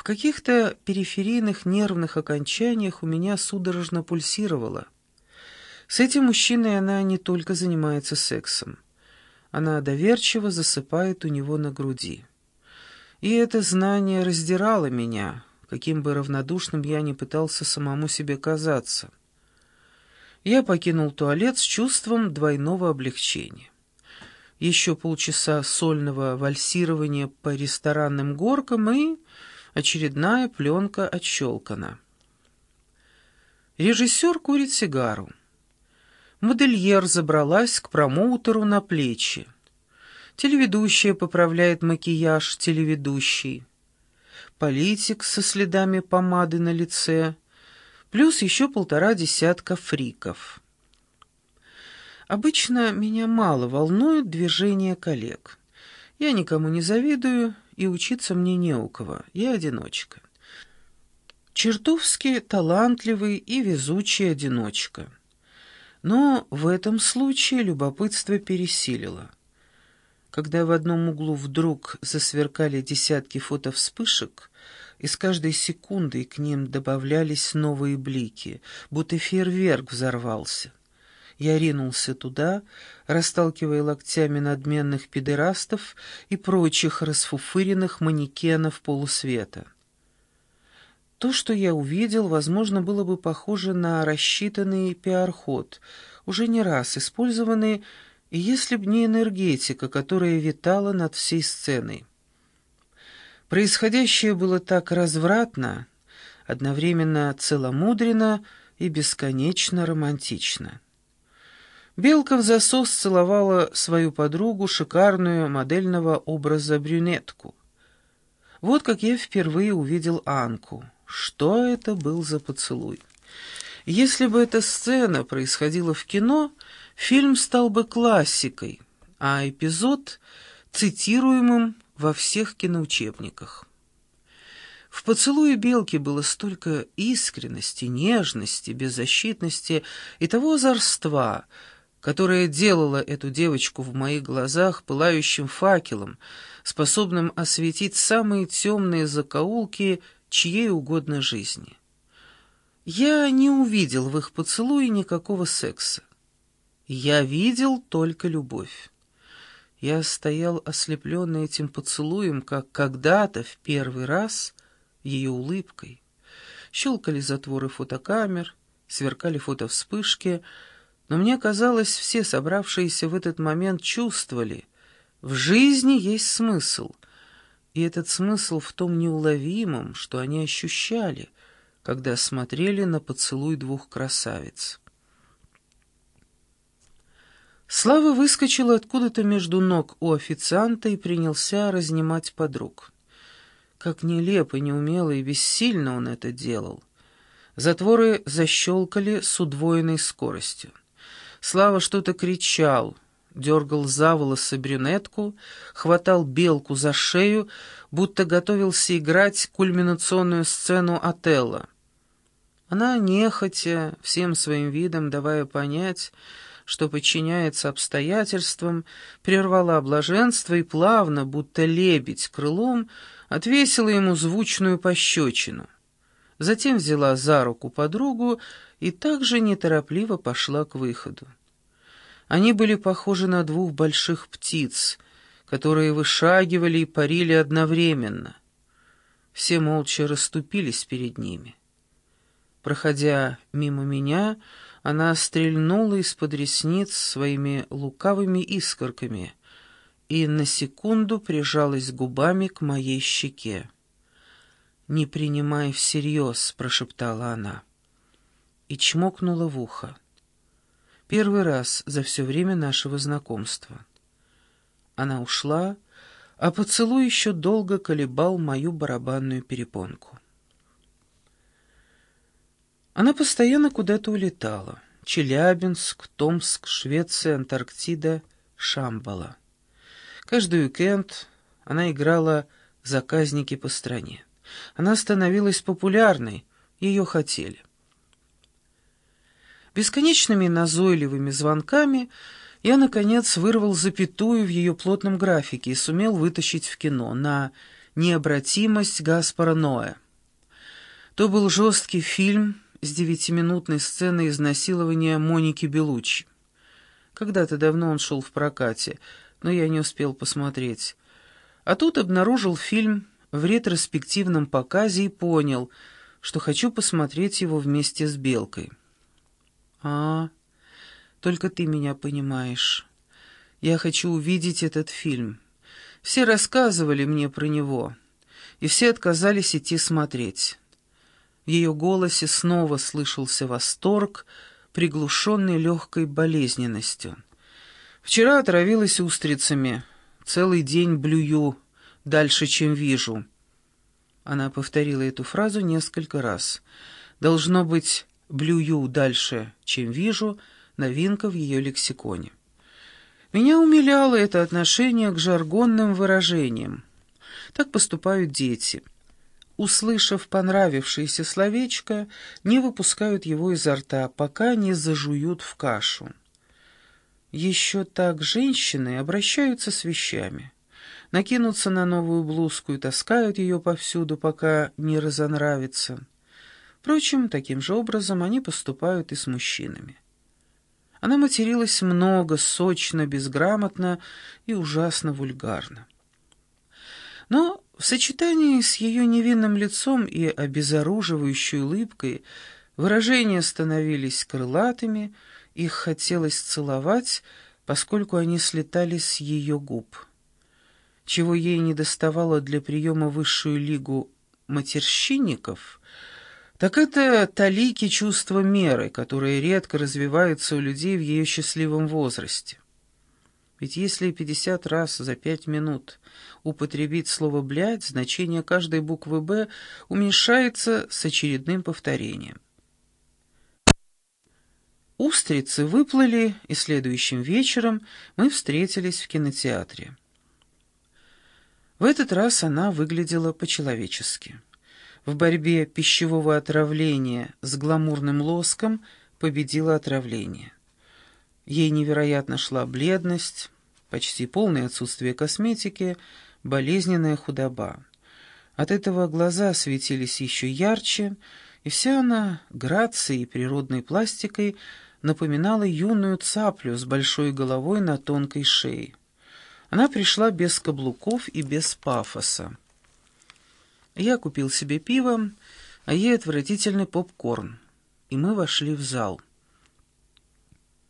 В каких-то периферийных нервных окончаниях у меня судорожно пульсировало. С этим мужчиной она не только занимается сексом. Она доверчиво засыпает у него на груди. И это знание раздирало меня, каким бы равнодушным я ни пытался самому себе казаться. Я покинул туалет с чувством двойного облегчения. Еще полчаса сольного вальсирования по ресторанным горкам и очередная пленка отщелкана. Режиссер курит сигару. Модельер забралась к промоутеру на плечи. Телеведущая поправляет макияж телеведущей. Политик со следами помады на лице, плюс еще полтора десятка фриков. Обычно меня мало волнует движение коллег. Я никому не завидую, и учиться мне не у кого, я одиночка. Чертовски талантливый и везучий одиночка. Но в этом случае любопытство пересилило. Когда в одном углу вдруг засверкали десятки фотовспышек, и с каждой секундой к ним добавлялись новые блики, будто фейерверк взорвался. Я ринулся туда, расталкивая локтями надменных педерастов и прочих расфуфыренных манекенов полусвета. То, что я увидел, возможно, было бы похоже на рассчитанный пиар-ход, уже не раз использованный, если б не энергетика, которая витала над всей сценой. Происходящее было так развратно, одновременно целомудренно и бесконечно романтично. Белка в засос целовала свою подругу, шикарную модельного образа брюнетку. Вот как я впервые увидел Анку. Что это был за поцелуй? Если бы эта сцена происходила в кино, фильм стал бы классикой, а эпизод — цитируемым во всех киноучебниках. В поцелуе Белки было столько искренности, нежности, беззащитности и того озорства, которое делало эту девочку в моих глазах пылающим факелом, способным осветить самые темные закоулки чьей угодно жизни. Я не увидел в их поцелуе никакого секса. Я видел только любовь. Я стоял ослепленный этим поцелуем, как когда-то в первый раз ее улыбкой. Щелкали затворы фотокамер, сверкали фотовспышки, но мне казалось, все собравшиеся в этот момент чувствовали, в жизни есть смысл, и этот смысл в том неуловимом, что они ощущали, когда смотрели на поцелуй двух красавиц. Слава выскочил откуда-то между ног у официанта и принялся разнимать подруг. Как нелепо, неумело и бессильно он это делал. Затворы защелкали с удвоенной скоростью. Слава что-то кричал — дергал за волосы брюнетку, хватал белку за шею, будто готовился играть кульминационную сцену Отелло. Она нехотя, всем своим видом давая понять, что подчиняется обстоятельствам, прервала блаженство и плавно, будто лебедь крылом, отвесила ему звучную пощечину. Затем взяла за руку подругу и также неторопливо пошла к выходу. Они были похожи на двух больших птиц, которые вышагивали и парили одновременно. Все молча расступились перед ними. Проходя мимо меня, она стрельнула из-под ресниц своими лукавыми искорками и на секунду прижалась губами к моей щеке. «Не принимай всерьез», — прошептала она, и чмокнула в ухо. Первый раз за все время нашего знакомства. Она ушла, а поцелуй еще долго колебал мою барабанную перепонку. Она постоянно куда-то улетала. Челябинск, Томск, Швеция, Антарктида, Шамбала. Каждый уикенд она играла заказники по стране. Она становилась популярной, ее хотели. Бесконечными назойливыми звонками я, наконец, вырвал запятую в ее плотном графике и сумел вытащить в кино на «Необратимость Гаспара Ноэ». То был жесткий фильм с девятиминутной сценой изнасилования Моники Белуччи. Когда-то давно он шел в прокате, но я не успел посмотреть. А тут обнаружил фильм в ретроспективном показе и понял, что хочу посмотреть его вместе с Белкой. «А, только ты меня понимаешь. Я хочу увидеть этот фильм. Все рассказывали мне про него, и все отказались идти смотреть». В ее голосе снова слышался восторг, приглушенный легкой болезненностью. «Вчера отравилась устрицами. Целый день блюю, дальше, чем вижу». Она повторила эту фразу несколько раз. «Должно быть, блюю дальше, чем вижу», новинка в ее лексиконе. Меня умиляло это отношение к жаргонным выражениям. Так поступают дети — услышав понравившееся словечко, не выпускают его изо рта, пока не зажуют в кашу. Еще так женщины обращаются с вещами. Накинутся на новую блузку и таскают ее повсюду, пока не разонравится. Впрочем, таким же образом они поступают и с мужчинами. Она материлась много, сочно, безграмотно и ужасно вульгарно. Но в сочетании с ее невинным лицом и обезоруживающей улыбкой выражения становились крылатыми, их хотелось целовать, поскольку они слетали с ее губ. Чего ей не доставало для приема высшую лигу матерщинников, так это талики чувства меры, которые редко развиваются у людей в ее счастливом возрасте. Ведь если 50 раз за 5 минут употребить слово «блядь», значение каждой буквы «Б» уменьшается с очередным повторением. Устрицы выплыли, и следующим вечером мы встретились в кинотеатре. В этот раз она выглядела по-человечески. В борьбе пищевого отравления с гламурным лоском победило отравление. Ей невероятно шла бледность, почти полное отсутствие косметики, болезненная худоба. От этого глаза светились еще ярче, и вся она, грацией и природной пластикой, напоминала юную цаплю с большой головой на тонкой шее. Она пришла без каблуков и без пафоса. Я купил себе пиво, а ей отвратительный попкорн, и мы вошли в зал.